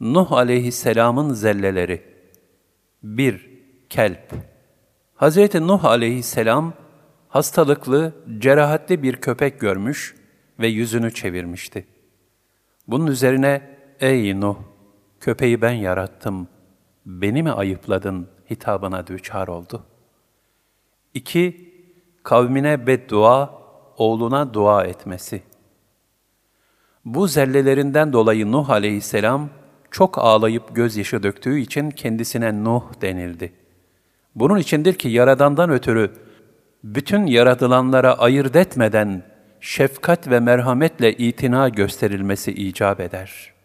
Nuh aleyhisselamın zelleleri 1. Kelp Hz. Nuh aleyhisselam hastalıklı, cerahatli bir köpek görmüş ve yüzünü çevirmişti. Bunun üzerine, ''Ey Nuh, köpeği ben yarattım, beni mi ayıpladın?'' hitabına düçar oldu. 2. Kavmine beddua, oğluna dua etmesi. Bu zellelerinden dolayı Nuh aleyhisselam, çok ağlayıp gözyaşı döktüğü için kendisine Nuh denildi. Bunun içindir ki Yaradan'dan ötürü bütün yaratılanlara ayırt etmeden şefkat ve merhametle itina gösterilmesi icap eder.''